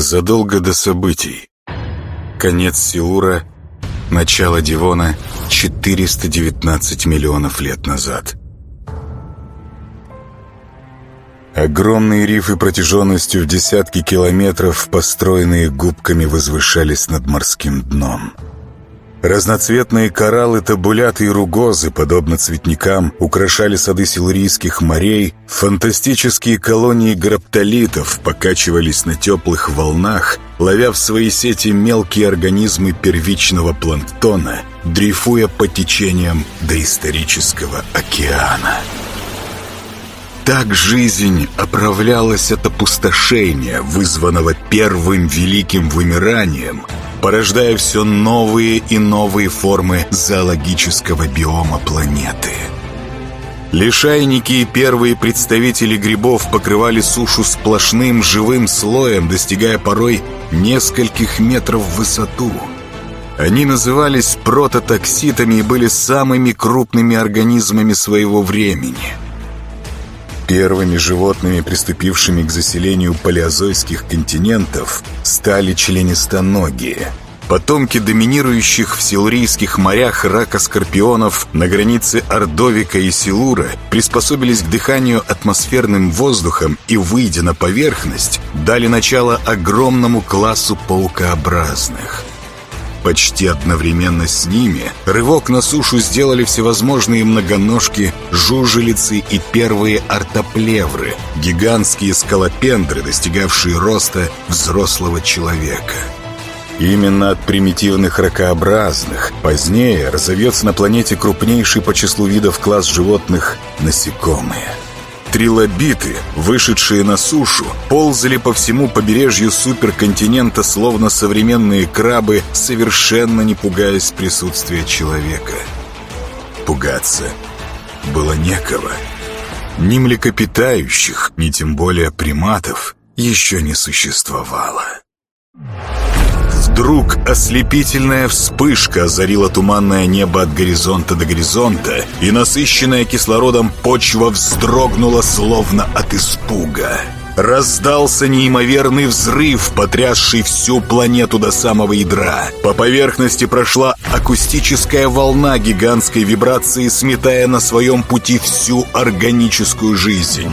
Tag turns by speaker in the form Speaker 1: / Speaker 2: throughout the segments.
Speaker 1: Задолго до событий. Конец Силура, начало Дивона 419 миллионов лет назад. Огромные рифы протяженностью в десятки километров, построенные губками, возвышались над морским дном. Разноцветные кораллы, табуляты и ругозы, подобно цветникам, украшали сады силурийских морей. Фантастические колонии граптолитов покачивались на теплых волнах, ловя в свои сети мелкие организмы первичного планктона, дрейфуя по течениям доисторического океана. Так жизнь оправлялась от опустошения, вызванного первым великим вымиранием, порождая все новые и новые формы зоологического биома планеты. Лишайники и первые представители грибов покрывали сушу сплошным живым слоем, достигая порой нескольких метров в высоту. Они назывались прототокситами и были самыми крупными организмами своего времени – Первыми животными, приступившими к заселению палеозойских континентов, стали членистоногие. Потомки доминирующих в силурийских морях рака-скорпионов на границе Ордовика и Силура приспособились к дыханию атмосферным воздухом и, выйдя на поверхность, дали начало огромному классу паукообразных – Почти одновременно с ними рывок на сушу сделали всевозможные многоножки, жужелицы и первые ортоплевры, гигантские скалопендры, достигавшие роста взрослого человека. Именно от примитивных ракообразных позднее разовьется на планете крупнейший по числу видов класс животных насекомые – Трилобиты, вышедшие на сушу, ползали по всему побережью суперконтинента, словно современные крабы, совершенно не пугаясь присутствия человека. Пугаться было некого. Ни млекопитающих, ни тем более приматов еще не существовало. Вдруг ослепительная вспышка озарила туманное небо от горизонта до горизонта, и насыщенная кислородом почва вздрогнула словно от испуга. Раздался неимоверный взрыв, потрясший всю планету до самого ядра. По поверхности прошла акустическая волна гигантской вибрации, сметая на своем пути всю органическую жизнь.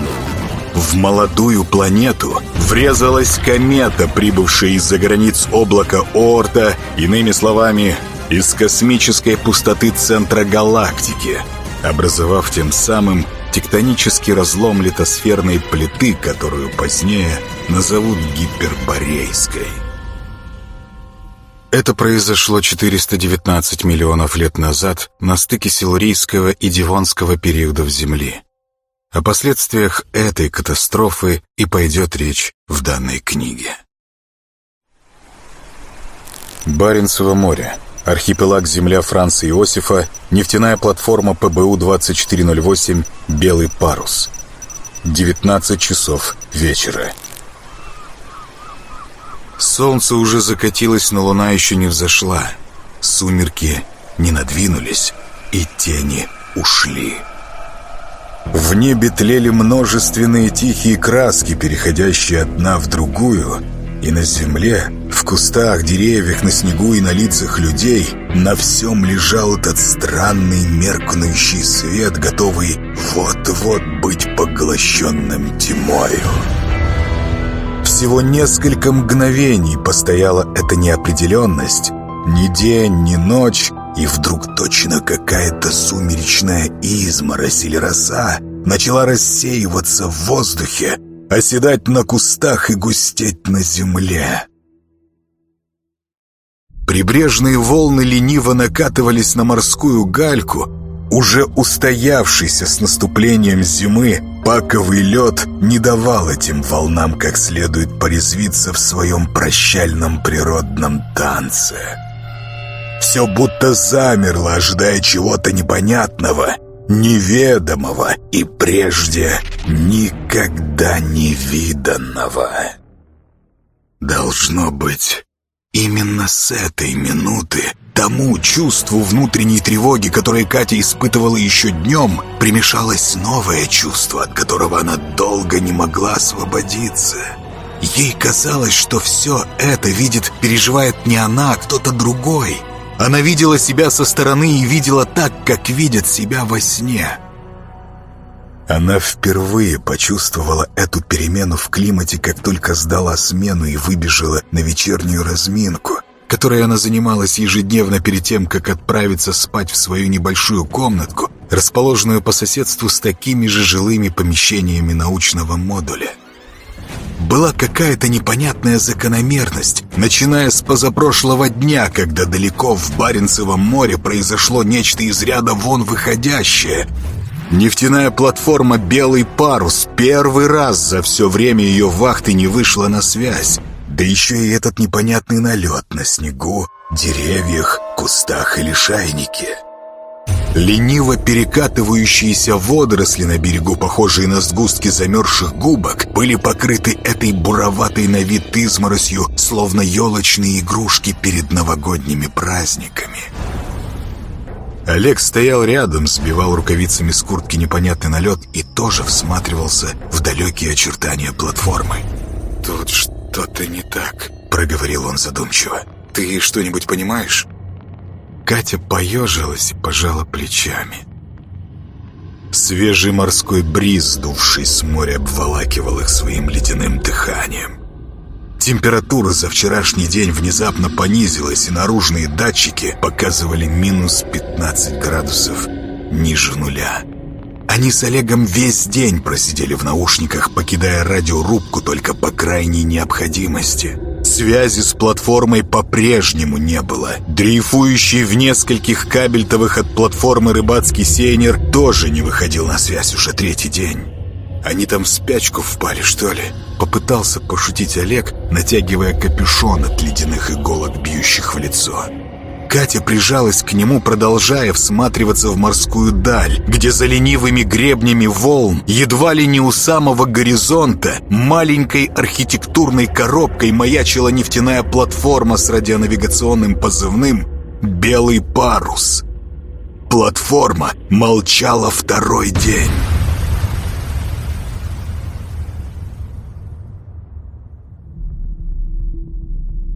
Speaker 1: В молодую планету врезалась комета, прибывшая из-за границ облака Орта, иными словами, из космической пустоты центра галактики, образовав тем самым тектонический разлом литосферной плиты, которую позднее назовут гиперборейской. Это произошло 419 миллионов лет назад на стыке Силурийского и Дивонского периодов Земли. О последствиях этой катастрофы и пойдет речь в данной книге. Баренцево море. Архипелаг «Земля» Франца Иосифа. Нефтяная платформа ПБУ-2408 «Белый парус». 19 часов вечера. Солнце уже закатилось, но луна еще не взошла. Сумерки не надвинулись, и тени ушли. В небе тлели множественные тихие краски, переходящие одна в другую, и на земле, в кустах, деревьях, на снегу и на лицах людей на всем лежал этот странный меркнущий свет, готовый вот-вот быть поглощенным тьмою. Всего несколько мгновений постояла эта неопределенность. Ни день, ни ночь, и вдруг точно какая-то сумеречная изморозь или роса начала рассеиваться в воздухе, оседать на кустах и густеть на земле. Прибрежные волны лениво накатывались на морскую гальку, уже устоявшийся с наступлением зимы, паковый лед не давал этим волнам как следует порезвиться в своем прощальном природном танце. Все будто замерло, ожидая чего-то непонятного, неведомого и прежде никогда не виданного. Должно быть, именно с этой минуты тому чувству внутренней тревоги, которое Катя испытывала еще днем, примешалось новое чувство, от которого она долго не могла освободиться — Ей казалось, что все это видит, переживает не она, а кто-то другой. Она видела себя со стороны и видела так, как видят себя во сне. Она впервые почувствовала эту перемену в климате, как только сдала смену и выбежала на вечернюю разминку, которой она занималась ежедневно перед тем, как отправиться спать в свою небольшую комнатку, расположенную по соседству с такими же жилыми помещениями научного модуля. Была какая-то непонятная закономерность, начиная с позапрошлого дня, когда далеко в Баренцевом море произошло нечто из ряда вон выходящее. Нефтяная платформа «Белый парус» первый раз за все время ее вахты не вышла на связь. Да еще и этот непонятный налет на снегу, деревьях, кустах или шайнике. Лениво перекатывающиеся водоросли на берегу, похожие на сгустки замерзших губок, были покрыты этой буроватой на вид изморосью, словно елочные игрушки перед новогодними праздниками. Олег стоял рядом, сбивал рукавицами с куртки непонятный налет и тоже всматривался в далекие очертания платформы. «Тут что-то не так», — проговорил он задумчиво. «Ты что-нибудь понимаешь?» Катя поежилась и пожала плечами. Свежий морской бриз, дувший с моря, обволакивал их своим ледяным дыханием. Температура за вчерашний день внезапно понизилась, и наружные датчики показывали минус 15 градусов ниже нуля. Они с Олегом весь день просидели в наушниках, покидая радиорубку только по крайней необходимости. Связи с платформой по-прежнему не было. Дрейфующий в нескольких кабельтовых от платформы рыбацкий сейнер тоже не выходил на связь уже третий день. Они там в спячку впали, что ли? Попытался пошутить Олег, натягивая капюшон от ледяных иголок, бьющих в лицо. Катя прижалась к нему, продолжая всматриваться в морскую даль, где за ленивыми гребнями волн, едва ли не у самого горизонта, маленькой архитектурной коробкой маячила нефтяная платформа с радионавигационным позывным «Белый парус». Платформа молчала второй день.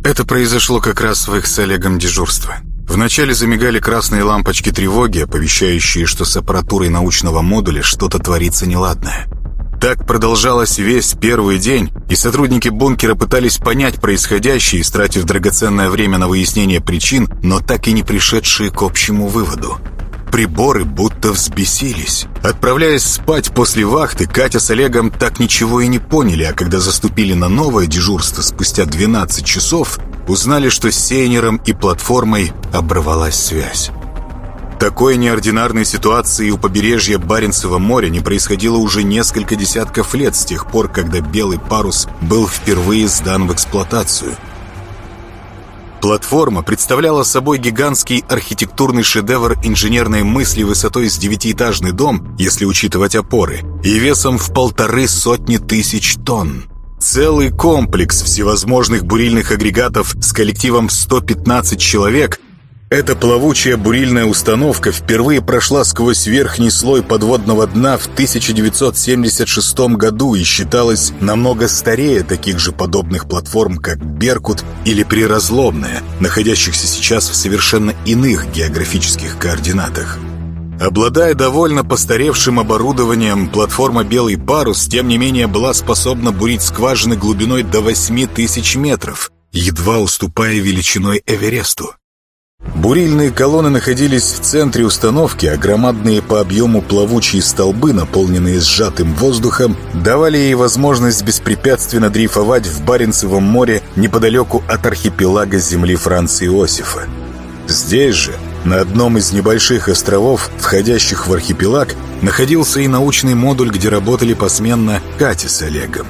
Speaker 1: Это произошло как раз в их с Олегом дежурство. Вначале замигали красные лампочки тревоги, оповещающие, что с аппаратурой научного модуля что-то творится неладное. Так продолжалось весь первый день, и сотрудники бункера пытались понять происходящее, истратив драгоценное время на выяснение причин, но так и не пришедшие к общему выводу. Приборы будто взбесились. Отправляясь спать после вахты, Катя с Олегом так ничего и не поняли, а когда заступили на новое дежурство спустя 12 часов, узнали, что с сейнером и платформой оборвалась связь. Такой неординарной ситуации у побережья Баренцева моря не происходило уже несколько десятков лет с тех пор, когда «Белый парус» был впервые сдан в эксплуатацию – Платформа представляла собой гигантский архитектурный шедевр инженерной мысли высотой с девятиэтажный дом, если учитывать опоры, и весом в полторы сотни тысяч тонн. Целый комплекс всевозможных бурильных агрегатов с коллективом в 115 человек эта плавучая бурильная установка впервые прошла сквозь верхний слой подводного дна в 1976 году и считалась намного старее таких же подобных платформ, как «Беркут» или «Приразломная», находящихся сейчас в совершенно иных географических координатах. Обладая довольно постаревшим оборудованием, платформа «Белый парус» тем не менее была способна бурить скважины глубиной до 8 тысяч метров, едва уступая величиной Эвересту. Бурильные колонны находились в центре установки, а громадные по объему плавучие столбы, наполненные сжатым воздухом, давали ей возможность беспрепятственно дрейфовать в Баренцевом море неподалеку от архипелага земли Франции Иосифа. Здесь же, на одном из небольших островов, входящих в архипелаг, находился и научный модуль, где работали посменно Катя с Олегом.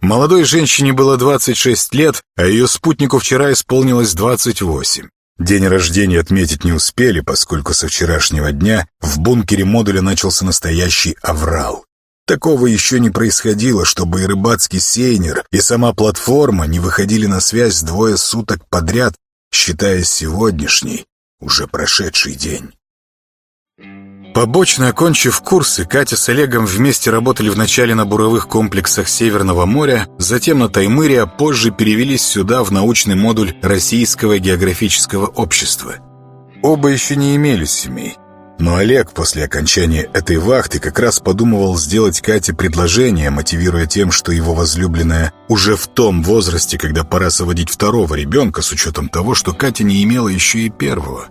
Speaker 1: Молодой женщине было 26 лет, а ее спутнику вчера исполнилось 28. День рождения отметить не успели, поскольку со вчерашнего дня в бункере модуля начался настоящий аврал. Такого еще не происходило, чтобы и рыбацкий сейнер, и сама платформа не выходили на связь двое суток подряд, считая сегодняшний, уже прошедший день. Побочно окончив курсы, Катя с Олегом вместе работали вначале на буровых комплексах Северного моря, затем на Таймыре, а позже перевелись сюда в научный модуль Российского географического общества. Оба еще не имели семей. Но Олег после окончания этой вахты как раз подумывал сделать Кате предложение, мотивируя тем, что его возлюбленная уже в том возрасте, когда пора соводить второго ребенка, с учетом того, что Катя не имела еще и первого.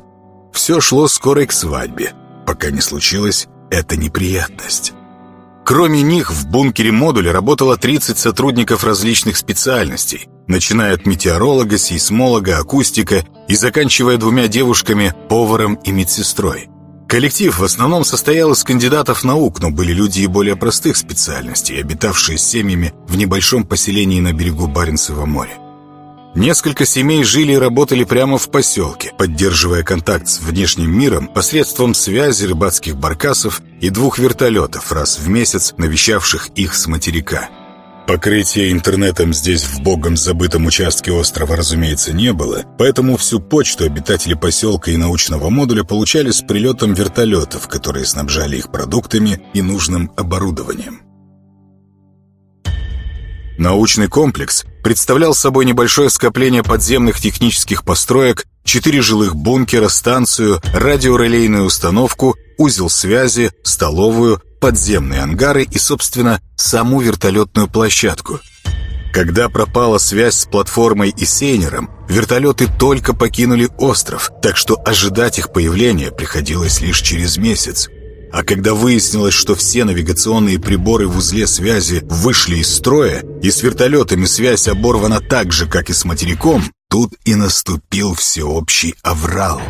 Speaker 1: Все шло скоро к свадьбе пока не случилась эта неприятность. Кроме них, в бункере модуля работало 30 сотрудников различных специальностей, начиная от метеоролога, сейсмолога, акустика и заканчивая двумя девушками, поваром и медсестрой. Коллектив в основном состоял из кандидатов наук, но были люди и более простых специальностей, обитавшие с семьями в небольшом поселении на берегу Баренцева моря. Несколько семей жили и работали прямо в поселке, поддерживая контакт с внешним миром посредством связи рыбацких баркасов и двух вертолетов, раз в месяц навещавших их с материка. Покрытия интернетом здесь, в богом забытом участке острова, разумеется, не было, поэтому всю почту обитатели поселка и научного модуля получали с прилетом вертолетов, которые снабжали их продуктами и нужным оборудованием. Научный комплекс представлял собой небольшое скопление подземных технических построек, четыре жилых бункера, станцию, радиорелейную установку, узел связи, столовую, подземные ангары и, собственно, саму вертолетную площадку. Когда пропала связь с платформой и сейнером, вертолеты только покинули остров, так что ожидать их появления приходилось лишь через месяц. А когда выяснилось, что все навигационные приборы в узле связи вышли из строя, и с вертолетами связь оборвана так же, как и с материком, тут и наступил всеобщий аврал.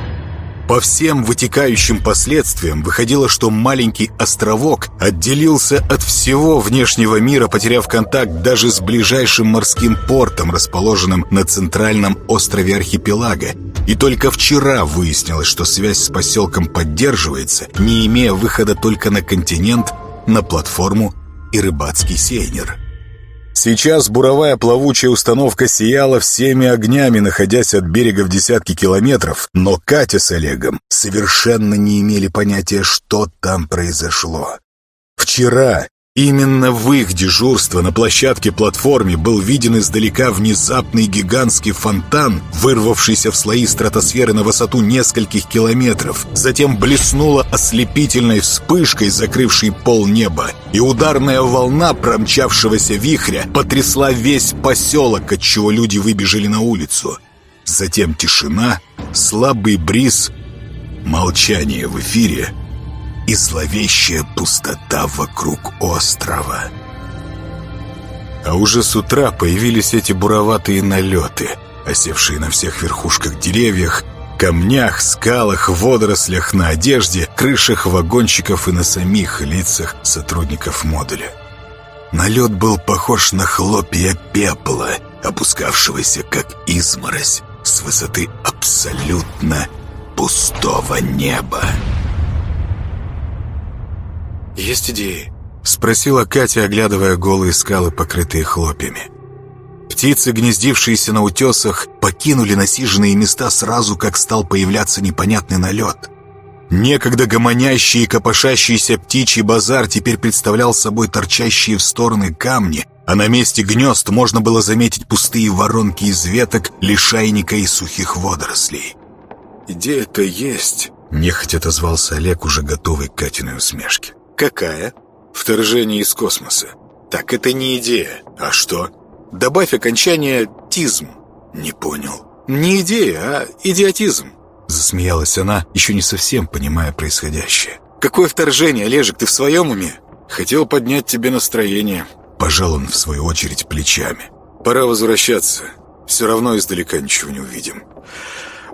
Speaker 1: По всем вытекающим последствиям выходило, что маленький островок отделился от всего внешнего мира, потеряв контакт даже с ближайшим морским портом, расположенным на центральном острове архипелага. И только вчера выяснилось, что связь с поселком поддерживается, не имея выхода только на континент, на платформу и рыбацкий сейнер. Сейчас буровая плавучая установка сияла всеми огнями, находясь от берега в десятки километров, но Катя с Олегом совершенно не имели понятия, что там произошло. Вчера Именно в их дежурство на площадке-платформе был виден издалека внезапный гигантский фонтан, вырвавшийся в слои стратосферы на высоту нескольких километров. Затем блеснула ослепительной вспышкой, закрывшей пол неба, и ударная волна промчавшегося вихря потрясла весь поселок, отчего люди выбежали на улицу. Затем тишина, слабый бриз, молчание в эфире — и зловещая пустота вокруг острова. А уже с утра появились эти буроватые налеты, осевшие на всех верхушках деревьях, камнях, скалах, водорослях, на одежде, крышах вагончиков и на самих лицах сотрудников модуля. Налет был похож на хлопья пепла, опускавшегося как изморозь с высоты абсолютно пустого неба.
Speaker 2: «Есть идеи?»
Speaker 1: — спросила Катя, оглядывая голые скалы, покрытые хлопьями. Птицы, гнездившиеся на утесах, покинули насиженные места сразу, как стал появляться непонятный налет. Некогда гомонящий и копошащийся птичий базар теперь представлял собой торчащие в стороны камни, а на месте гнезд можно было заметить пустые воронки из веток, лишайника и сухих водорослей.
Speaker 2: «Идея-то есть», —
Speaker 1: нехотя отозвался Олег, уже готовый к Катиной усмешке.
Speaker 2: Какая? Вторжение из космоса. Так это не идея. А что? Добавь окончание «тизм».
Speaker 1: Не понял.
Speaker 2: Не идея, а идиотизм.
Speaker 1: Засмеялась она, еще не совсем понимая происходящее.
Speaker 2: Какое вторжение, Олежек, ты в своем уме? Хотел поднять тебе настроение.
Speaker 1: Пожал он, в свою очередь, плечами.
Speaker 2: Пора возвращаться. Все равно издалека ничего не увидим.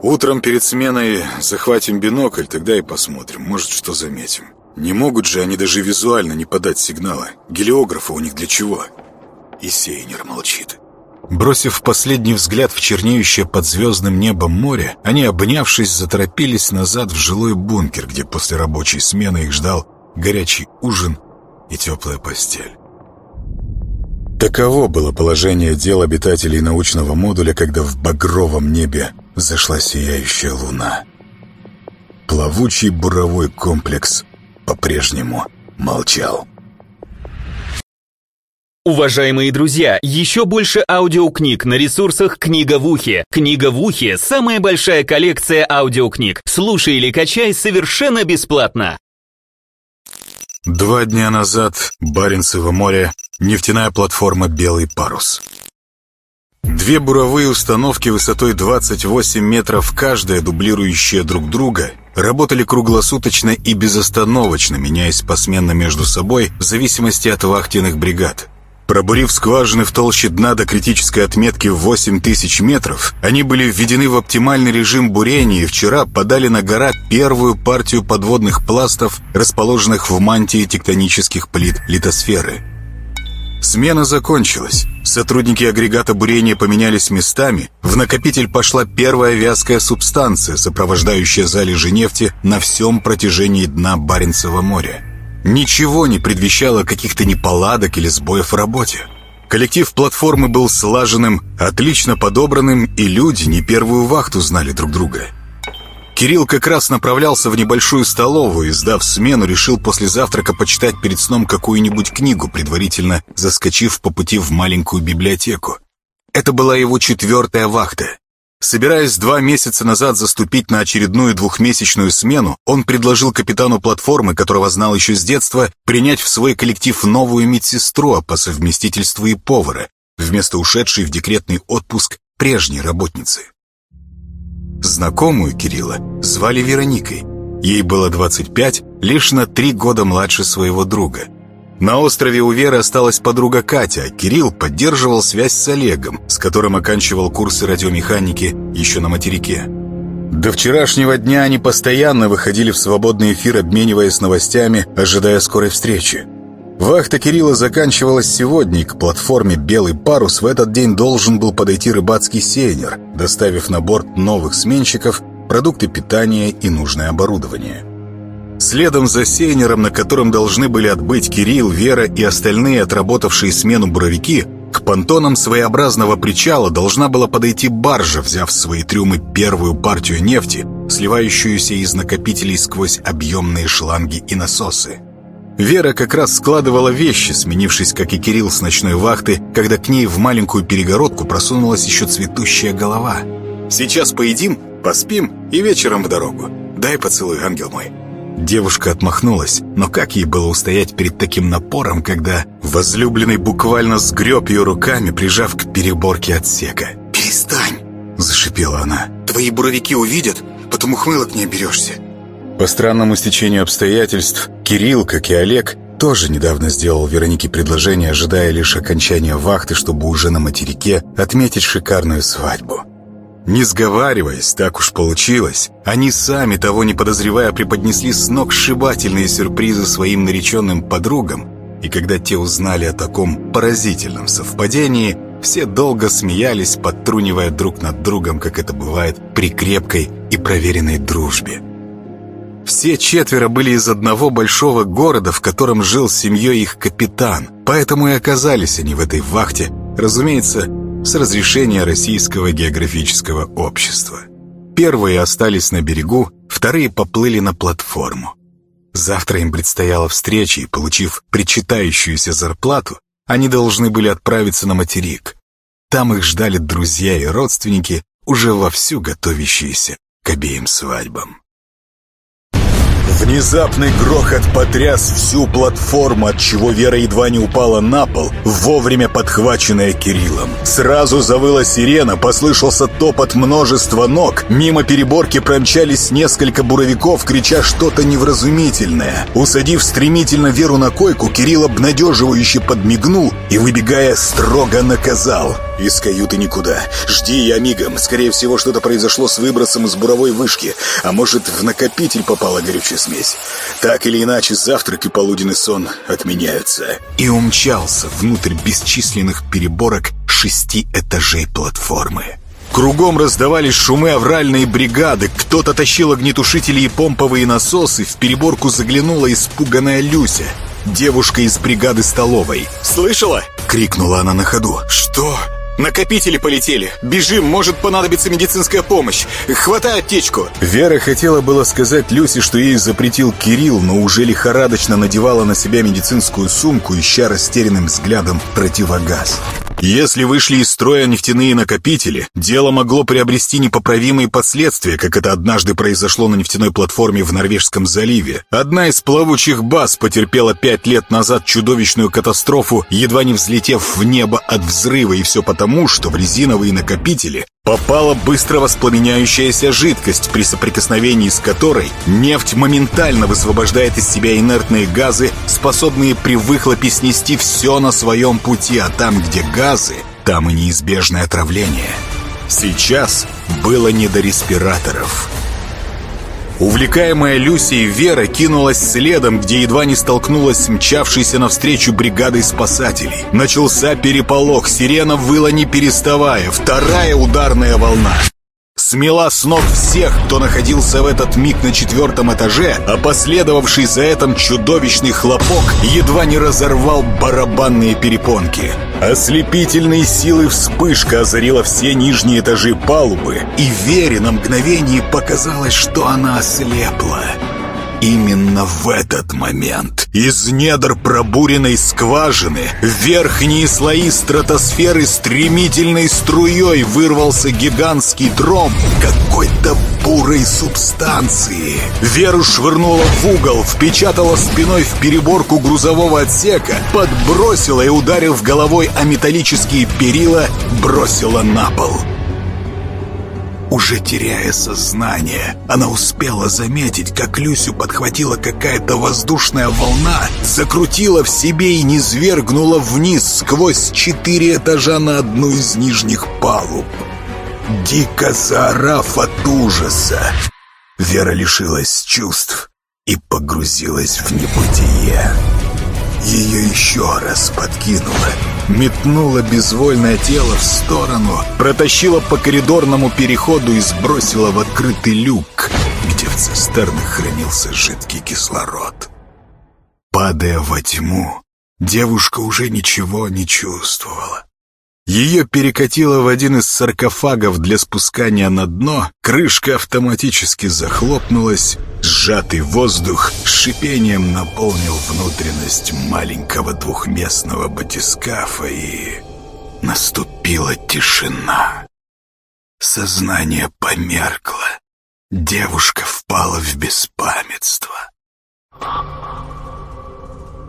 Speaker 2: Утром перед сменой захватим бинокль, тогда и посмотрим. Может, что заметим. Не могут же они даже визуально не подать сигнала. Гелиографа у них для чего? И Сейнер молчит.
Speaker 1: Бросив последний взгляд в чернеющее под звездным небом море, они, обнявшись, заторопились назад в жилой бункер, где после рабочей смены их ждал горячий ужин и теплая постель. Таково было положение дел обитателей научного модуля, когда в багровом небе зашла сияющая луна. Плавучий буровой комплекс
Speaker 3: по-прежнему молчал.
Speaker 4: Уважаемые друзья, еще больше аудиокниг на ресурсах «Книга в ухе». «Книга в ухе» — самая большая коллекция аудиокниг. Слушай или качай совершенно бесплатно.
Speaker 1: Два дня назад, Баренцево море, нефтяная платформа «Белый парус». Две буровые установки высотой 28 метров каждая, дублирующие друг друга, работали круглосуточно и безостановочно, меняясь посменно между собой в зависимости от вахтенных бригад. Пробурив скважины в толще дна до критической отметки в 8 тысяч метров, они были введены в оптимальный режим бурения и вчера подали на гора первую партию подводных пластов, расположенных в мантии тектонических плит литосферы. Смена закончилась. Сотрудники агрегата бурения поменялись местами. В накопитель пошла первая вязкая субстанция, сопровождающая залежи нефти на всем протяжении дна Баренцева моря. Ничего не предвещало каких-то неполадок или сбоев в работе. Коллектив платформы был слаженным, отлично подобранным, и люди не первую вахту знали друг друга. Кирилл как раз направлялся в небольшую столовую и, сдав смену, решил после завтрака почитать перед сном какую-нибудь книгу, предварительно заскочив по пути в маленькую библиотеку. Это была его четвертая вахта. Собираясь два месяца назад заступить на очередную двухмесячную смену, он предложил капитану платформы, которого знал еще с детства, принять в свой коллектив новую медсестру, а по совместительству и повара, вместо ушедшей в декретный отпуск прежней работницы. Знакомую Кирилла звали Вероникой. Ей было 25, лишь на три года младше своего друга – на острове у Веры осталась подруга Катя, а Кирилл поддерживал связь с Олегом, с которым оканчивал курсы радиомеханики еще на материке. До вчерашнего дня они постоянно выходили в свободный эфир, обмениваясь новостями, ожидая скорой встречи. Вахта Кирилла заканчивалась сегодня, и к платформе «Белый парус» в этот день должен был подойти рыбацкий сейнер, доставив на борт новых сменщиков, продукты питания и нужное оборудование. Следом за сейнером, на котором должны были отбыть Кирилл, Вера и остальные отработавшие смену буровики, к понтонам своеобразного причала должна была подойти баржа, взяв в свои трюмы первую партию нефти, сливающуюся из накопителей сквозь объемные шланги и насосы. Вера как раз складывала вещи, сменившись, как и Кирилл с ночной вахты, когда к ней в маленькую перегородку просунулась еще цветущая голова. «Сейчас поедим, поспим и вечером в дорогу. Дай поцелуй, ангел мой». Девушка отмахнулась, но как ей было устоять перед таким напором, когда возлюбленный буквально сгреб ее руками, прижав к переборке отсека?
Speaker 5: «Перестань!» – зашипела она. «Твои буровики увидят, потом ухмылок не оберешься».
Speaker 1: По странному стечению обстоятельств, Кирилл, как и Олег, тоже недавно сделал Веронике предложение, ожидая лишь окончания вахты, чтобы уже на материке отметить шикарную свадьбу. Не сговариваясь, так уж получилось. Они сами, того не подозревая, преподнесли сногсшибательные сюрпризы своим нареченным подругам. И когда те узнали о таком поразительном совпадении, все долго смеялись, подтрунивая друг над другом, как это бывает при крепкой и проверенной дружбе. Все четверо были из одного большого города, в котором жил с семьей их капитан, поэтому и оказались они в этой вахте, разумеется, с разрешения Российского географического общества. Первые остались на берегу, вторые поплыли на платформу. Завтра им предстояла встреча, и, получив причитающуюся зарплату, они должны были отправиться на материк. Там их ждали друзья и родственники, уже вовсю готовящиеся к обеим свадьбам. Внезапный грохот потряс всю платформу, от чего Вера едва не упала на пол, вовремя подхваченная Кириллом. Сразу завыла сирена, послышался топот множества ног. Мимо переборки промчались несколько буровиков, крича что-то невразумительное. Усадив стремительно Веру на койку, Кирилл обнадеживающе подмигнул и, выбегая, строго наказал. «Из каюты никуда. Жди я мигом. Скорее всего, что-то произошло с выбросом из буровой вышки. А может, в накопитель попала горючая смесь. Так или иначе, завтрак и полуденный сон отменяются». И умчался внутрь бесчисленных переборок шести этажей платформы. Кругом раздавались шумы авральной бригады. Кто-то тащил огнетушители и помповые насосы. В переборку заглянула испуганная Люся. Девушка из бригады столовой. «Слышала?» — крикнула она на ходу. «Что?»
Speaker 6: Накопители полетели! Бежим, может понадобиться медицинская помощь! Хватай аптечку!»
Speaker 1: Вера хотела было сказать Люсе, что ей запретил Кирилл, но уже лихорадочно надевала на себя медицинскую сумку, ища растерянным взглядом противогаз. Если вышли из строя нефтяные накопители, дело могло приобрести непоправимые последствия, как это однажды произошло на нефтяной платформе в Норвежском заливе. Одна из плавучих баз потерпела пять лет назад чудовищную катастрофу, едва не взлетев в небо от взрыва, и все потому, что в резиновые накопители попала быстро воспламеняющаяся жидкость, при соприкосновении с которой нефть моментально высвобождает из себя инертные газы, способные при выхлопе снести все на своем пути, а там, где газы, там и неизбежное отравление. Сейчас было не до респираторов. Увлекаемая Люсей Вера кинулась следом, где едва не столкнулась с мчавшейся навстречу бригадой спасателей. Начался переполох, сирена выла не переставая, вторая ударная волна смела с ног всех, кто находился в этот миг на четвертом этаже, а последовавший за этим чудовищный хлопок едва не разорвал барабанные перепонки. Ослепительной силы вспышка озарила все нижние этажи палубы, и Вере на мгновение показалось, что она ослепла. Именно в этот момент из недр пробуренной скважины верхние слои стратосферы стремительной струей вырвался гигантский дром какой-то бурой субстанции. Веру швырнула в угол, впечатала спиной в переборку грузового отсека, подбросила и, ударив головой о металлические перила, бросила на пол. Уже теряя сознание, она успела заметить, как Люсю подхватила какая-то воздушная волна, закрутила в себе и низвергнула вниз сквозь четыре этажа на одну из нижних палуб. Дико заорав от ужаса, Вера лишилась чувств и погрузилась в небытие. Ее еще раз подкинуло, метнуло безвольное тело в сторону, протащило по коридорному переходу и сбросило в открытый люк, где в цистернах хранился жидкий кислород. Падая во тьму, девушка уже ничего не чувствовала. Ее перекатило в один из саркофагов для спускания на дно, крышка автоматически захлопнулась, сжатый воздух шипением наполнил внутренность маленького двухместного батискафа и... Наступила тишина. Сознание померкло. Девушка впала в беспамятство.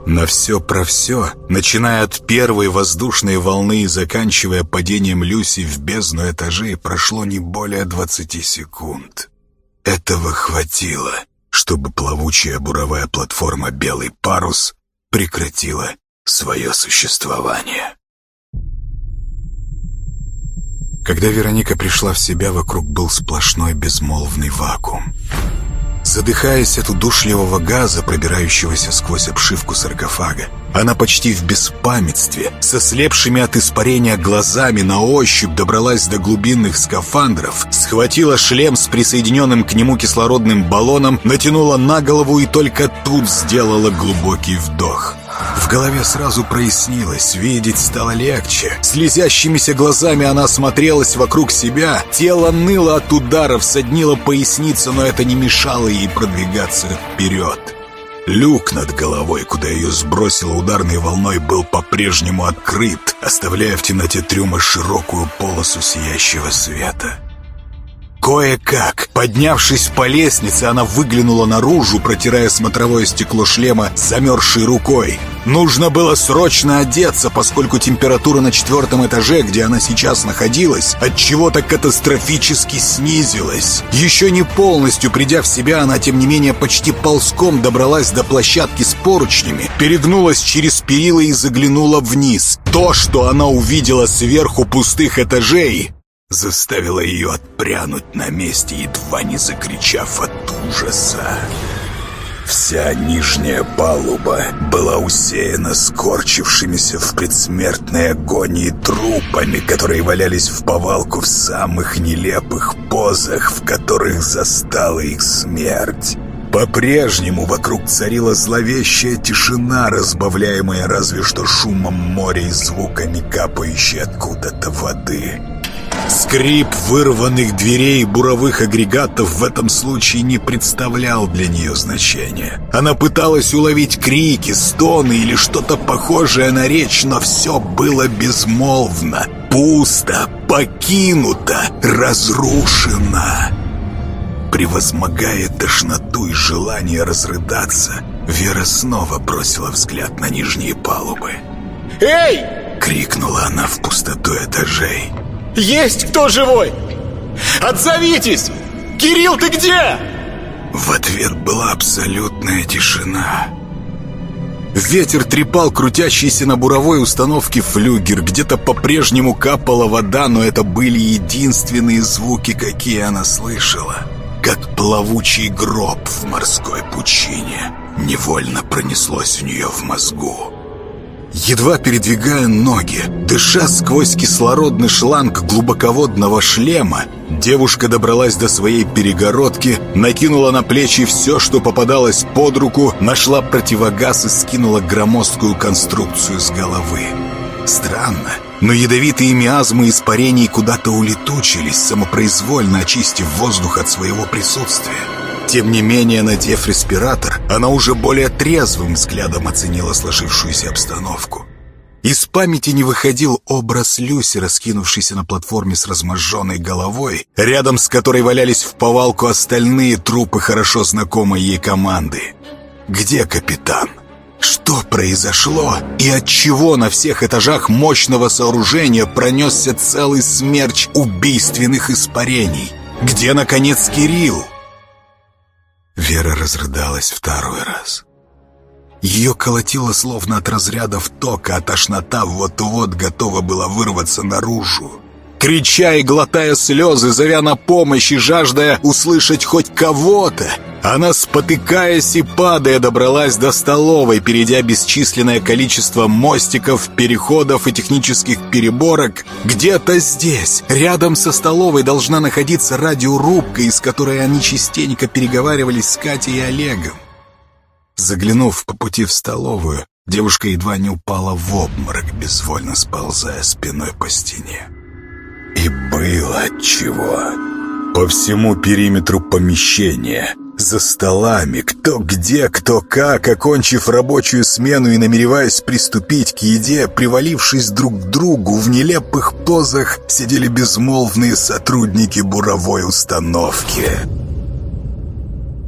Speaker 1: На все про все, начиная от первой воздушной волны и заканчивая падением Люси в бездну этажей, прошло не более 20 секунд. Этого хватило, чтобы плавучая буровая платформа «Белый парус» прекратила свое существование. Когда Вероника пришла в себя, вокруг был сплошной безмолвный вакуум. Задыхаясь от удушливого газа, пробирающегося сквозь обшивку саркофага, она почти в беспамятстве, со слепшими от испарения глазами на ощупь добралась до глубинных скафандров, схватила шлем с присоединенным к нему кислородным баллоном, натянула на голову и только тут сделала глубокий вдох. В голове сразу прояснилось, видеть стало легче. Слезящимися глазами она смотрелась вокруг себя. Тело ныло от ударов, соднило поясницу, но это не мешало ей продвигаться вперед. Люк над головой, куда ее сбросило ударной волной, был по-прежнему открыт, оставляя в темноте трюма широкую полосу сияющего света. Кое-как, поднявшись по лестнице, она выглянула наружу, протирая смотровое стекло шлема замерзшей рукой. Нужно было срочно одеться, поскольку температура на четвертом этаже, где она сейчас находилась, от чего-то катастрофически снизилась. Еще не полностью придя в себя, она, тем не менее, почти ползком добралась до площадки с поручнями, перегнулась через перила и заглянула вниз. То, что она увидела сверху пустых этажей, заставило ее отпрянуть на месте, едва не закричав от ужаса. Вся нижняя палуба была усеяна скорчившимися в предсмертной агонии трупами, которые валялись в повалку в самых нелепых позах, в которых застала их смерть. По-прежнему вокруг царила зловещая тишина, разбавляемая разве что шумом моря и звуками капающей откуда-то воды. Скрип вырванных дверей буровых агрегатов в этом случае не представлял для нее значения. Она пыталась уловить крики, стоны или что-то похожее на речь, но все было безмолвно, пусто, покинуто, разрушено. Превозмогая тошноту и желание разрыдаться, Вера снова бросила взгляд на нижние палубы.
Speaker 7: «Эй!»
Speaker 1: — крикнула она в пустоту этажей.
Speaker 7: «Есть кто живой? Отзовитесь! Кирилл, ты где?»
Speaker 1: В ответ была абсолютная тишина. Ветер трепал крутящийся на буровой установке флюгер. Где-то по-прежнему капала вода, но это были единственные звуки, какие она слышала как плавучий гроб в морской пучине. Невольно пронеслось у нее в мозгу. Едва передвигая ноги, дыша сквозь кислородный шланг глубоководного шлема, девушка добралась до своей перегородки, накинула на плечи все, что попадалось под руку, нашла противогаз и скинула громоздкую конструкцию с головы. Странно, но ядовитые миазмы испарений куда-то улетучились, самопроизвольно очистив воздух от своего присутствия. Тем не менее, надев респиратор, она уже более трезвым взглядом оценила сложившуюся обстановку. Из памяти не выходил образ Люси, раскинувшейся на платформе с разможженной головой, рядом с которой валялись в повалку остальные трупы хорошо знакомой ей команды. «Где капитан?» Что произошло и от чего на всех этажах мощного сооружения пронесся целый смерч убийственных испарений? Где, наконец, Кирилл? Вера разрыдалась второй раз. Ее колотило словно от разрядов тока, а тошнота вот-вот готова была вырваться наружу. Крича и глотая слезы, зовя на помощь и жаждая услышать хоть кого-то, она, спотыкаясь и падая, добралась до столовой, перейдя бесчисленное количество мостиков, переходов и технических переборок. Где-то здесь, рядом со столовой, должна находиться радиорубка, из которой они частенько переговаривались с Катей и Олегом. Заглянув по пути в столовую, девушка едва не упала в обморок, безвольно сползая спиной по стене. И было чего. По всему периметру помещения, за столами, кто где, кто как, окончив рабочую смену и намереваясь приступить к еде, привалившись друг к другу в нелепых позах, сидели безмолвные сотрудники буровой установки.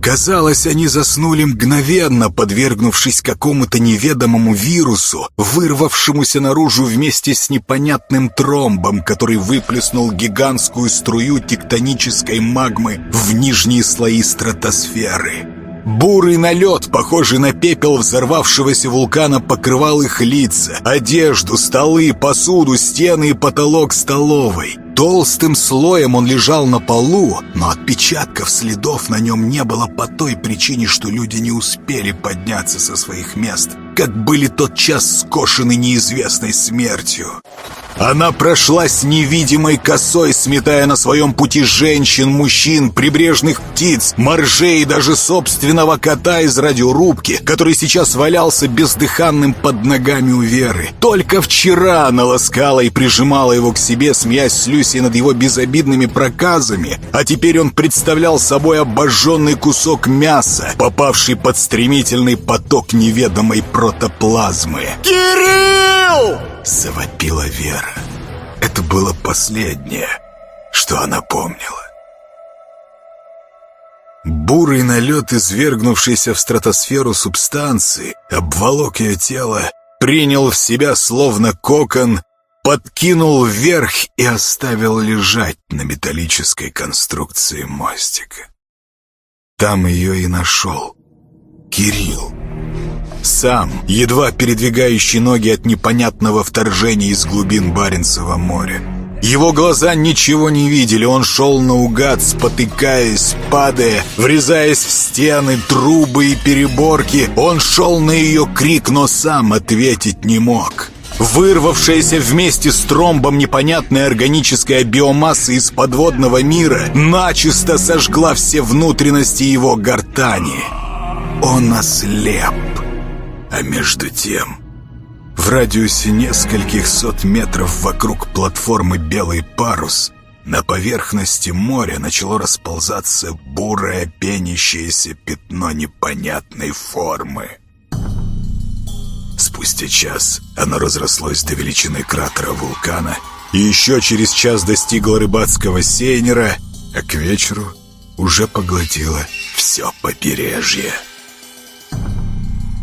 Speaker 1: Казалось, они заснули мгновенно, подвергнувшись какому-то неведомому вирусу, вырвавшемуся наружу вместе с непонятным тромбом, который выплеснул гигантскую струю тектонической магмы в нижние слои стратосферы. Бурый налет, похожий на пепел взорвавшегося вулкана, покрывал их лица, одежду, столы, посуду, стены и потолок столовой. Толстым слоем он лежал на полу, но отпечатков следов на нем не было по той причине, что люди не успели подняться со своих мест, как были тотчас скошены неизвестной смертью. Она прошлась невидимой косой, сметая на своем пути женщин, мужчин, прибрежных птиц, моржей и даже собственного кота из радиорубки, который сейчас валялся бездыханным под ногами у Веры. Только вчера она ласкала и прижимала его к себе, смеясь с Люси над его безобидными проказами, а теперь он представлял собой обожженный кусок мяса, попавший под стремительный поток неведомой протоплазмы.
Speaker 7: «Кирилл!»
Speaker 1: Завопила Вера. Это было последнее, что она помнила. Бурый налет, извергнувшийся в стратосферу субстанции, обволок ее тело, принял в себя словно кокон, подкинул вверх и оставил лежать на металлической конструкции мостика. Там ее и нашел Кирилл. Сам, едва передвигающий ноги от непонятного вторжения из глубин Баренцева моря. Его глаза ничего не видели, он шел наугад, спотыкаясь, падая, врезаясь в стены, трубы и переборки. Он шел на ее крик, но сам ответить не мог.
Speaker 2: Вырвавшаяся вместе с тромбом непонятная органическая биомасса из подводного мира начисто сожгла все внутренности его гортани. Он ослеп. А между тем, в радиусе нескольких сот метров вокруг платформы «Белый парус» на поверхности моря начало расползаться бурое пенящееся пятно непонятной формы. Спустя час оно разрослось до величины кратера вулкана и еще через час достигло рыбацкого сейнера, а к вечеру уже поглотило все побережье.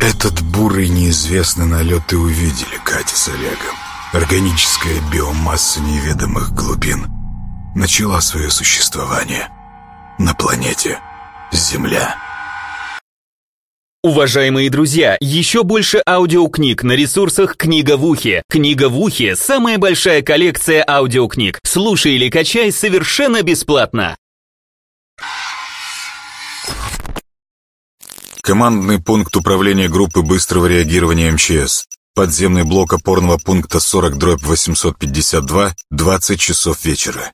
Speaker 2: Этот бурый неизвестный налет и увидели Катя с Олегом. Органическая биомасса неведомых глубин начала свое существование на планете Земля.
Speaker 4: Уважаемые друзья, еще больше аудиокниг на ресурсах «Книга в ухе». «Книга в ухе» — самая большая коллекция аудиокниг. Слушай или качай совершенно бесплатно.
Speaker 1: Командный пункт управления группы быстрого реагирования МЧС. Подземный блок опорного пункта 40 дробь 852, 20 часов вечера.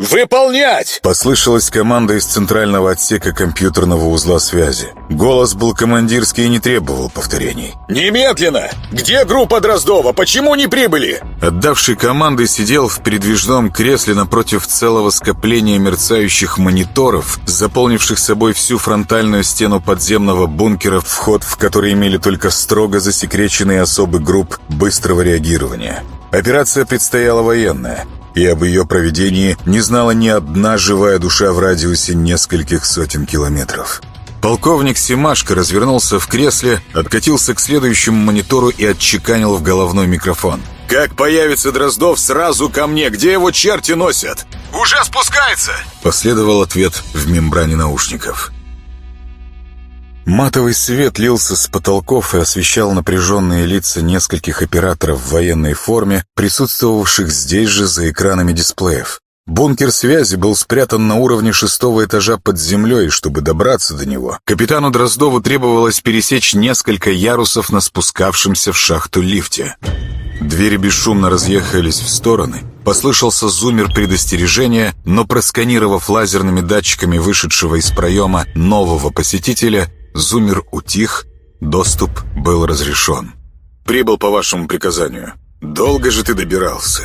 Speaker 7: «Выполнять!»
Speaker 1: Послышалась команда из центрального отсека компьютерного узла связи. Голос был командирский и не требовал повторений.
Speaker 7: «Немедленно! Где группа Дроздова? Почему не прибыли?»
Speaker 1: Отдавший команды сидел в передвижном кресле напротив целого скопления мерцающих мониторов, заполнивших собой всю фронтальную стену подземного бункера, вход в который имели только строго засекреченные особы групп быстрого реагирования. Операция предстояла военная – и об ее проведении не знала ни одна живая душа в радиусе нескольких сотен километров. Полковник Симашко развернулся в кресле, откатился к следующему монитору и отчеканил в головной микрофон.
Speaker 7: «Как появится Дроздов, сразу ко мне! Где его черти носят?» «Уже спускается!»
Speaker 1: Последовал ответ в мембране наушников. Матовый свет лился с потолков и освещал напряженные лица нескольких операторов в военной форме, присутствовавших здесь же за экранами дисплеев. Бункер связи был спрятан на уровне шестого этажа под землей, чтобы добраться до него. Капитану Дроздову требовалось пересечь несколько ярусов на спускавшемся в шахту лифте. Двери бесшумно разъехались в стороны. Послышался зумер предостережения, но просканировав лазерными датчиками вышедшего из проема нового посетителя, Зумер утих, доступ был разрешен.
Speaker 2: «Прибыл по вашему приказанию. Долго же ты добирался?»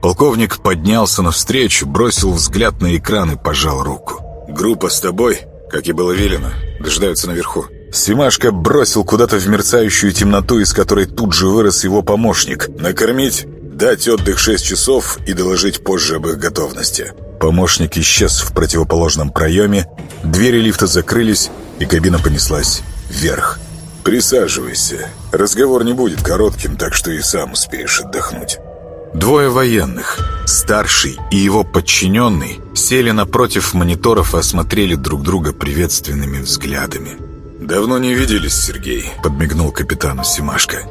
Speaker 1: Полковник поднялся навстречу, бросил взгляд на экран и пожал руку.
Speaker 2: «Группа с тобой, как и было велено, дожидаются наверху».
Speaker 1: Симашка бросил куда-то в мерцающую темноту, из которой тут же вырос его помощник.
Speaker 2: «Накормить, дать отдых 6 часов и доложить позже об их готовности».
Speaker 1: Помощник исчез в противоположном проеме, двери лифта закрылись, и кабина понеслась вверх.
Speaker 2: «Присаживайся. Разговор не будет коротким, так что и сам успеешь отдохнуть».
Speaker 1: Двое военных, старший и его подчиненный, сели напротив мониторов и осмотрели друг друга приветственными взглядами.
Speaker 2: «Давно не виделись, Сергей», —
Speaker 1: подмигнул капитану Симашко.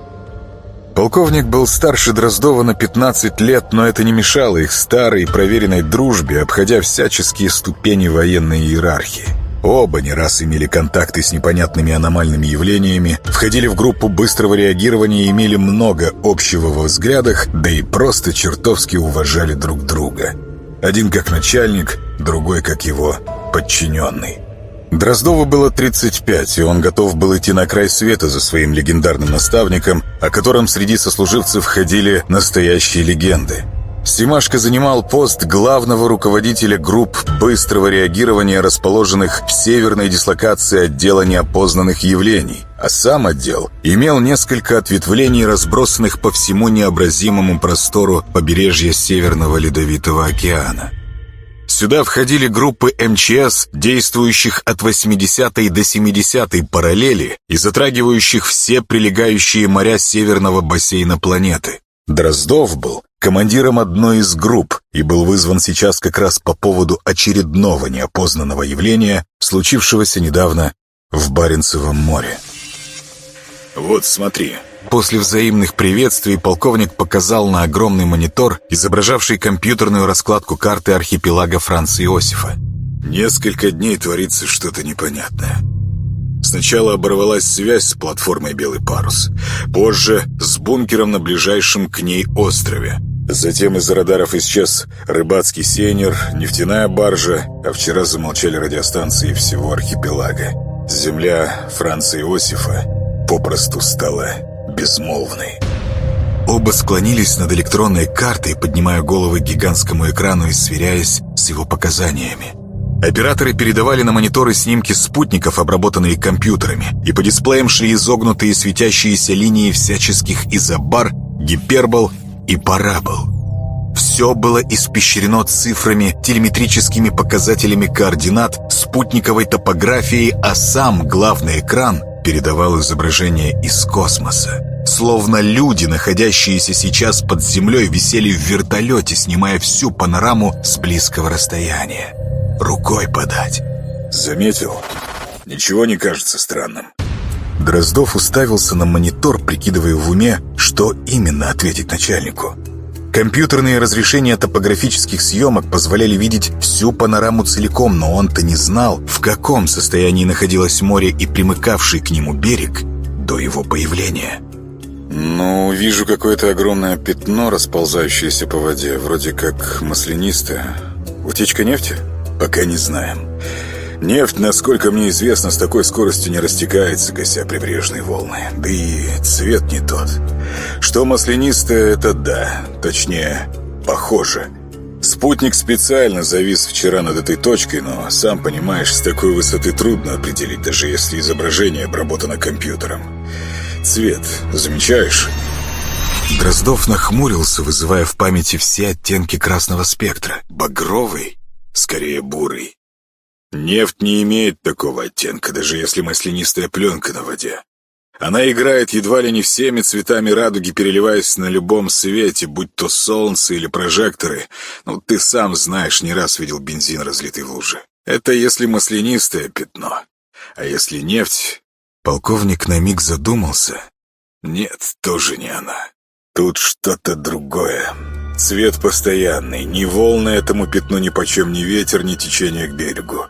Speaker 1: Полковник был старше Дроздова на 15 лет, но это не мешало их старой и проверенной дружбе, обходя всяческие ступени военной иерархии. Оба не раз имели контакты с непонятными аномальными явлениями, входили в группу быстрого реагирования и имели много общего во взглядах, да и просто чертовски уважали друг друга. Один как начальник, другой как его подчиненный. Дроздову было 35, и он готов был идти на край света за своим легендарным наставником, о котором среди сослуживцев ходили настоящие легенды – Симашко занимал пост главного руководителя групп быстрого реагирования, расположенных в северной дислокации отдела неопознанных явлений, а сам отдел имел несколько ответвлений, разбросанных по всему необразимому простору побережья Северного Ледовитого океана. Сюда входили группы МЧС, действующих от 80-й до 70-й параллели и затрагивающих все прилегающие моря северного бассейна планеты. Дроздов был командиром одной из групп и был вызван сейчас как раз по поводу очередного неопознанного явления, случившегося недавно в Баренцевом море.
Speaker 2: «Вот смотри».
Speaker 1: После взаимных приветствий полковник показал на огромный монитор, изображавший компьютерную раскладку карты архипелага Франца Иосифа.
Speaker 2: «Несколько дней творится что-то непонятное.
Speaker 1: Сначала оборвалась связь с платформой «Белый парус», позже с бункером на ближайшем к ней острове. Затем из радаров исчез рыбацкий сейнер, нефтяная баржа, а вчера замолчали радиостанции всего архипелага. Земля Франца Иосифа попросту стала безмолвной. Оба склонились над электронной картой, поднимая головы к гигантскому экрану и сверяясь с его показаниями. Операторы передавали на мониторы снимки спутников, обработанные компьютерами, и по дисплеям шли изогнутые светящиеся линии всяческих изобар, гипербол и парабол. Все было испещрено цифрами, телеметрическими показателями координат, спутниковой топографией, а сам главный экран передавал изображение из космоса. Словно люди, находящиеся сейчас под землей, висели в вертолете, снимая всю панораму с близкого расстояния. Рукой подать. Заметил? Ничего не кажется странным. Дроздов уставился на монитор, прикидывая в уме, что именно ответить начальнику. Компьютерные разрешения топографических съемок позволяли видеть всю панораму целиком, но он-то не знал, в каком состоянии находилось море и примыкавший к нему берег до его появления. «Ну, вижу какое-то огромное пятно, расползающееся по воде, вроде как маслянистое. Утечка нефти? Пока не знаем. Нефть, насколько мне известно, с такой скоростью не растекается, гася прибрежные волны. Да и цвет не тот. Что маслянистое, это да. Точнее, похоже. Спутник специально завис вчера над этой точкой, но, сам понимаешь, с такой высоты трудно определить, даже если изображение обработано компьютером. Цвет, замечаешь? Дроздов нахмурился, вызывая в памяти все оттенки красного спектра. Багровый, скорее бурый. Нефть не имеет такого оттенка, даже если маслянистая пленка на воде. Она играет едва ли не всеми цветами радуги, переливаясь на любом свете, будь то солнце или прожекторы. Ну, ты сам знаешь, не раз видел бензин, разлитый в луже. Это если маслянистое пятно. А если нефть... Полковник на миг задумался. Нет, тоже не она. Тут что-то другое. Цвет постоянный, ни волны этому пятну ни почем, ни ветер, ни течение к берегу.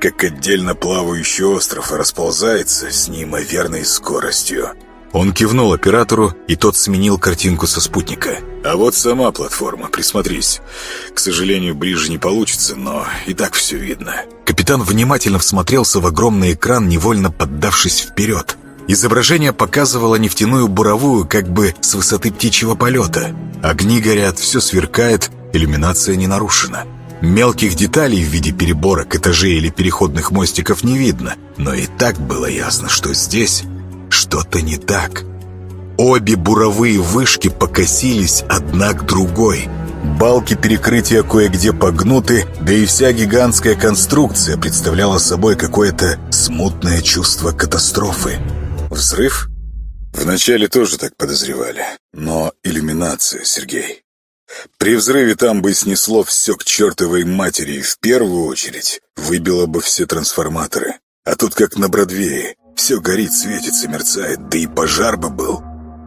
Speaker 1: Как отдельно плавающий остров расползается с неимоверной скоростью. Он кивнул оператору, и тот сменил картинку со спутника. А вот сама платформа, присмотрись. К сожалению, ближе не получится, но и так все видно. Капитан внимательно всмотрелся в огромный экран, невольно поддавшись вперед. Изображение показывало нефтяную буровую как бы с высоты птичьего полета. Огни горят, все сверкает, иллюминация не нарушена. Мелких деталей в виде переборок, этажей или переходных мостиков не видно, но и так было ясно, что здесь что-то не так. Обе буровые вышки покосились одна к другой. Балки перекрытия кое-где погнуты, да и вся гигантская конструкция представляла собой какое-то смутное чувство катастрофы. Взрыв? Вначале тоже так подозревали. Но иллюминация, Сергей. При взрыве там бы снесло все к чертовой матери и в первую очередь выбило бы все трансформаторы. А тут как на Бродвее. Все горит, светится, мерцает, да и пожар бы был.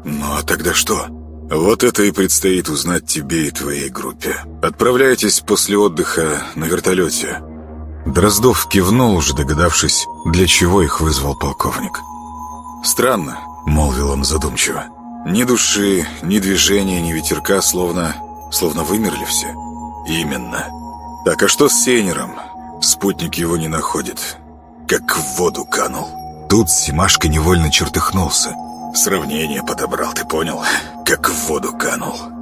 Speaker 1: Ну а тогда что? Вот это и предстоит узнать тебе и твоей группе. Отправляйтесь после отдыха на вертолете. Дроздов кивнул, уже догадавшись, для чего их вызвал полковник. «Странно», — молвил он задумчиво. «Ни души, ни движения, ни ветерка, словно... словно вымерли все». «Именно. Так, а что с Сейнером? Спутник его не находит. Как в воду канул». Тут Симашка невольно чертыхнулся. «Сравнение подобрал, ты понял? Как в воду канул».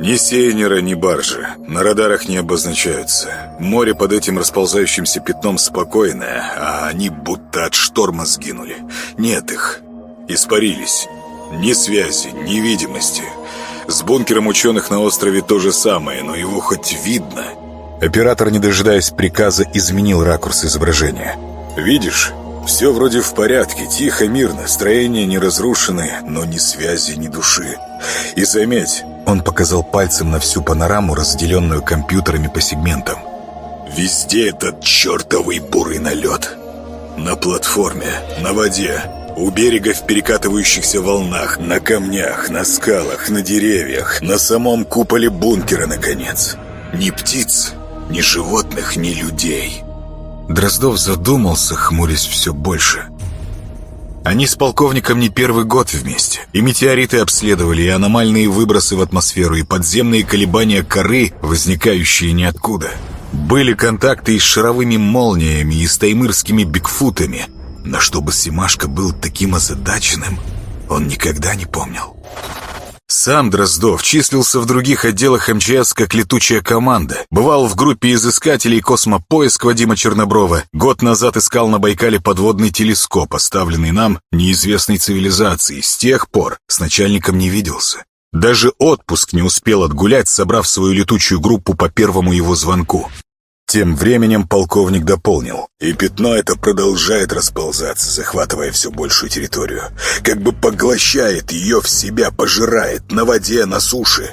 Speaker 1: Ни сейнера, ни баржи. На радарах не обозначаются. Море под этим расползающимся пятном спокойное, а они будто от шторма сгинули. Нет их. Испарились. Ни связи, ни видимости. С бункером ученых на острове то же самое, но его хоть видно. Оператор, не дожидаясь приказа, изменил ракурс изображения. «Видишь?» Все вроде в порядке, тихо, мирно, строения не разрушены, но ни связи, ни души. И заметь, он показал пальцем на всю панораму, разделенную компьютерами по сегментам. Везде этот чертовый бурый налет. На платформе, на воде, у берега в перекатывающихся волнах, на камнях, на скалах, на деревьях, на самом куполе бункера, наконец. Ни птиц, ни животных, ни людей. Дроздов задумался, хмурясь все больше. Они с полковником не первый год вместе. И метеориты обследовали, и аномальные выбросы в атмосферу, и подземные колебания коры, возникающие ниоткуда. Были контакты и с шаровыми молниями, и с таймырскими бигфутами. Но чтобы Симашка был таким озадаченным, он никогда не помнил. Сам Дроздов числился в других отделах МЧС как летучая команда. Бывал в группе изыскателей «Космопоиск» Вадима Черноброва. Год назад искал на Байкале подводный телескоп, оставленный нам неизвестной цивилизацией. С тех пор с начальником не виделся. Даже отпуск не успел отгулять, собрав свою летучую группу по первому его звонку. Тем временем полковник дополнил. И пятно это продолжает расползаться, захватывая все большую территорию. Как бы поглощает ее в себя, пожирает на воде, на суше.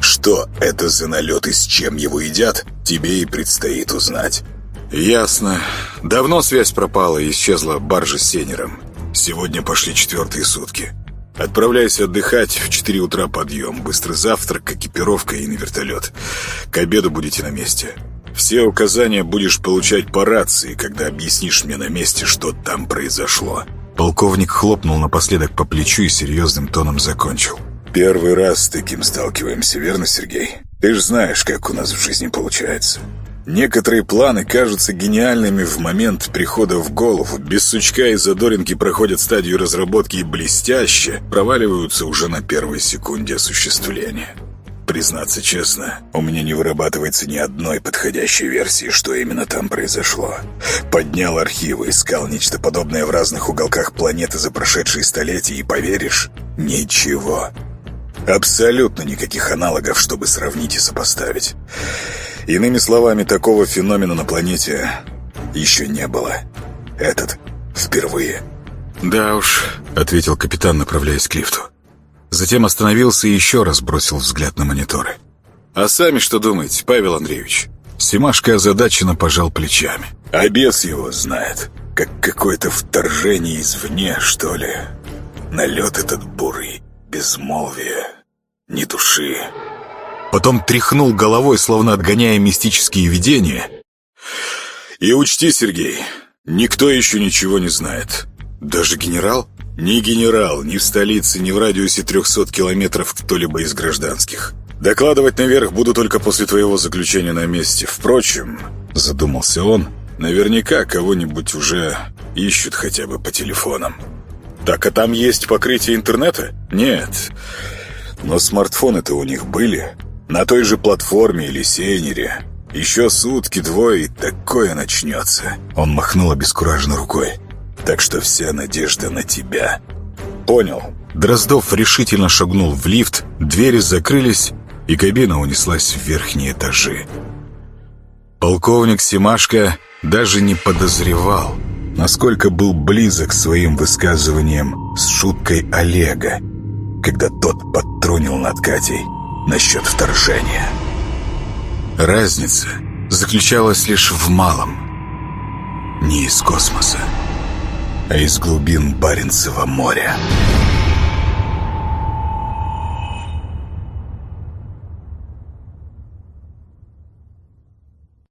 Speaker 1: Что это за налет и с чем его едят, тебе и предстоит узнать. Ясно. Давно связь пропала и исчезла баржа с сенером. Сегодня пошли четвертые сутки. Отправляйся отдыхать, в 4 утра подъем, быстрый завтрак, экипировка и на вертолет. К обеду будете на месте. Все указания будешь получать по рации, когда объяснишь мне на месте, что там произошло». Полковник хлопнул напоследок по плечу и серьезным тоном закончил. «Первый раз с таким сталкиваемся, верно, Сергей? Ты же знаешь, как у нас в жизни получается. Некоторые планы кажутся гениальными в момент прихода в голову, без сучка и задоринки проходят стадию разработки и блестяще проваливаются уже на первой секунде осуществления. Признаться честно, у меня не вырабатывается ни одной подходящей версии, что именно там произошло. Поднял архивы, искал нечто подобное в разных уголках планеты за прошедшие столетия, и поверишь, ничего. Абсолютно никаких аналогов, чтобы сравнить и сопоставить. Иными словами, такого феномена на планете еще не было. Этот впервые. «Да уж», — ответил капитан, направляясь к лифту. Затем остановился и еще раз бросил взгляд на мониторы. «А сами что думаете, Павел Андреевич?» Симашка озадаченно пожал плечами. «А бес его знает. Как какое-то вторжение извне, что ли. Налет этот бурый, безмолвие, ни души». Потом тряхнул головой, словно отгоняя мистические видения. «И учти, Сергей, никто еще ничего не знает. Даже генерал?» Ни генерал, ни в столице, ни в радиусе 300 километров кто-либо из гражданских. Докладывать наверх буду только после твоего заключения на месте. Впрочем, задумался он, наверняка кого-нибудь уже ищут хотя бы по телефонам. Так, а там есть покрытие интернета? Нет. Но смартфоны-то у них были. На той же платформе или сейнере. Еще сутки-двое, и такое начнется. Он махнул обескураженно рукой. Так что вся надежда на тебя. Понял. Дроздов решительно шагнул в лифт, двери закрылись, и кабина унеслась в верхние этажи. Полковник Симашко даже не подозревал, насколько был близок своим высказыванием с шуткой Олега, когда тот подтрунил над Катей насчет вторжения. Разница заключалась лишь в малом. Не из космоса а из глубин Баренцева моря.